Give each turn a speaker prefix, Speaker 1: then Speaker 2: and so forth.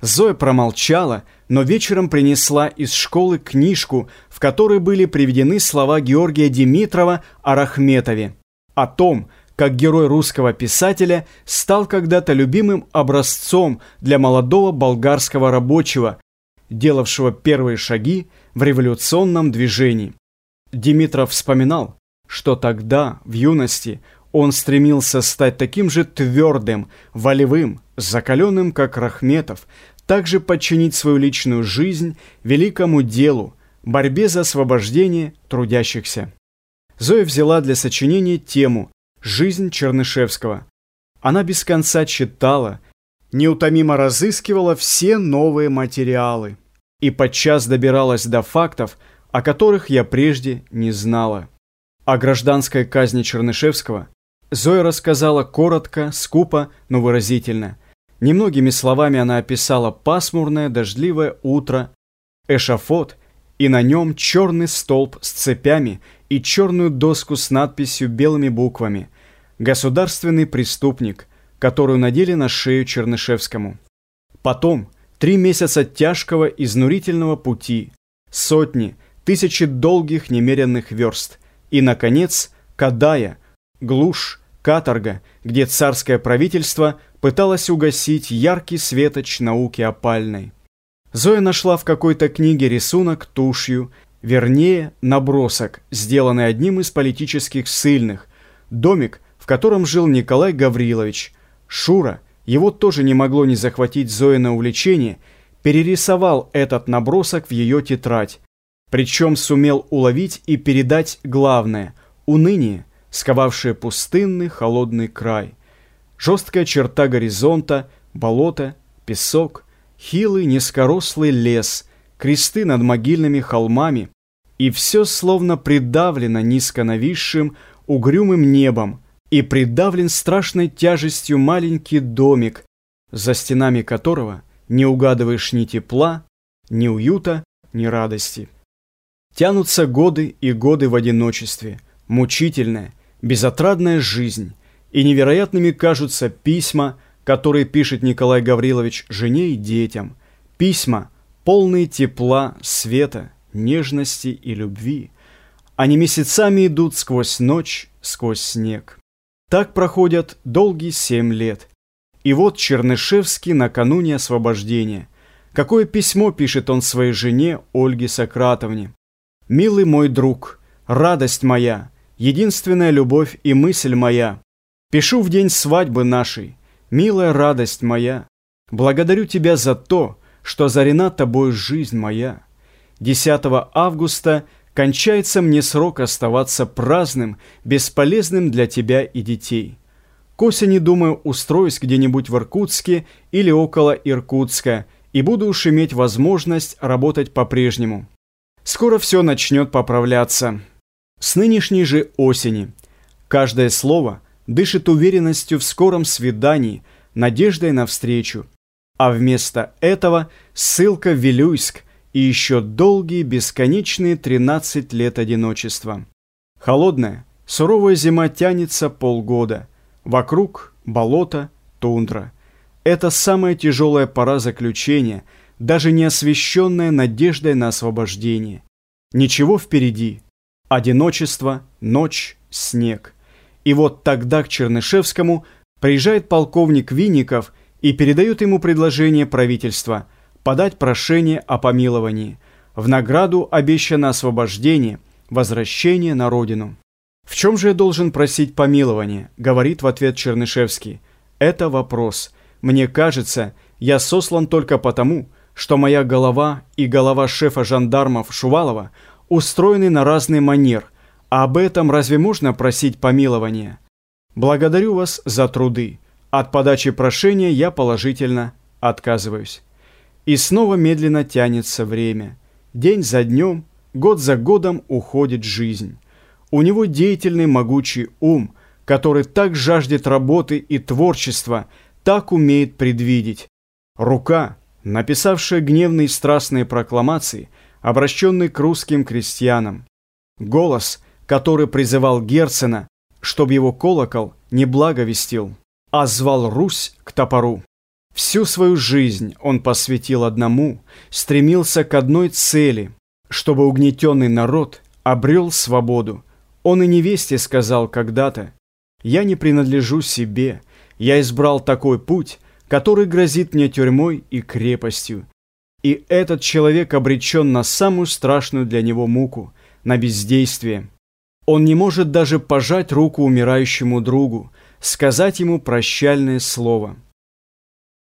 Speaker 1: Зоя промолчала, но вечером принесла из школы книжку, в которой были приведены слова Георгия Димитрова о Рахметове, о том, как герой русского писателя стал когда-то любимым образцом для молодого болгарского рабочего, делавшего первые шаги в революционном движении. Димитров вспоминал, что тогда, в юности, он стремился стать таким же твердым, волевым, закаленным, как Рахметов, также подчинить свою личную жизнь великому делу, борьбе за освобождение трудящихся. Зоя взяла для сочинения тему «Жизнь Чернышевского». Она без конца читала, неутомимо разыскивала все новые материалы и подчас добиралась до фактов, о которых я прежде не знала. О гражданской казни Чернышевского Зоя рассказала коротко, скупо, но выразительно. Немногими словами она описала пасмурное дождливое утро, эшафот, и на нем черный столб с цепями и черную доску с надписью белыми буквами «Государственный преступник», которую надели на шею Чернышевскому. Потом три месяца тяжкого изнурительного пути, сотни, тысячи долгих немеренных верст, и, наконец, Кадая, глушь, каторга, где царское правительство пыталось угасить яркий светоч науки опальной. Зоя нашла в какой-то книге рисунок тушью, вернее, набросок, сделанный одним из политических ссыльных, домик, в котором жил Николай Гаврилович. Шура, его тоже не могло не захватить Зоя на увлечение, перерисовал этот набросок в ее тетрадь, причем сумел уловить и передать главное – уныние, сковавшее пустынный холодный край. Жесткая черта горизонта, болото, песок, хилый низкорослый лес, кресты над могильными холмами, и все словно придавлено низко нависшим, угрюмым небом, и придавлен страшной тяжестью маленький домик, за стенами которого не угадываешь ни тепла, ни уюта, ни радости. Тянутся годы и годы в одиночестве, мучительное, безотрадная жизнь, и невероятными кажутся письма, которые пишет Николай Гаврилович жене и детям, письма, полные тепла, света, нежности и любви. Они месяцами идут сквозь ночь, сквозь снег. Так проходят долгие семь лет. И вот Чернышевский накануне освобождения. Какое письмо пишет он своей жене Ольге Сократовне. «Милый мой друг, радость моя, единственная любовь и мысль моя. Пишу в день свадьбы нашей, милая радость моя. Благодарю тебя за то, что озарена тобой жизнь моя. 10 августа кончается мне срок оставаться праздным, бесполезным для тебя и детей. К осени, думаю, устроюсь где-нибудь в Иркутске или около Иркутска и буду уж иметь возможность работать по-прежнему. Скоро все начнет поправляться. С нынешней же осени каждое слово дышит уверенностью в скором свидании, надеждой на встречу, а вместо этого ссылка в Вилюйск и еще долгие бесконечные 13 лет одиночества. Холодная, суровая зима тянется полгода. Вокруг болото, тундра. Это самая тяжелая пора заключения, даже не освещенная надеждой на освобождение. Ничего впереди – Одиночество, ночь, снег. И вот тогда к Чернышевскому приезжает полковник Винников и передает ему предложение правительства подать прошение о помиловании. В награду обещано освобождение, возвращение на родину. «В чем же я должен просить помилования?» – говорит в ответ Чернышевский. «Это вопрос. Мне кажется, я сослан только потому, что моя голова и голова шефа жандармов Шувалова – устроены на разный манер, а об этом разве можно просить помилования? Благодарю вас за труды. От подачи прошения я положительно отказываюсь. И снова медленно тянется время. День за днем, год за годом уходит жизнь. У него деятельный могучий ум, который так жаждет работы и творчества, так умеет предвидеть. Рука, написавшая гневные страстные прокламации – обращенный к русским крестьянам. Голос, который призывал Герцена, чтобы его колокол не благовестил, а звал Русь к топору. Всю свою жизнь он посвятил одному, стремился к одной цели, чтобы угнетенный народ обрел свободу. Он и невесте сказал когда-то, «Я не принадлежу себе, я избрал такой путь, который грозит мне тюрьмой и крепостью. И этот человек обречен на самую страшную для него муку, на бездействие. Он не может даже пожать руку умирающему другу, сказать ему прощальное слово».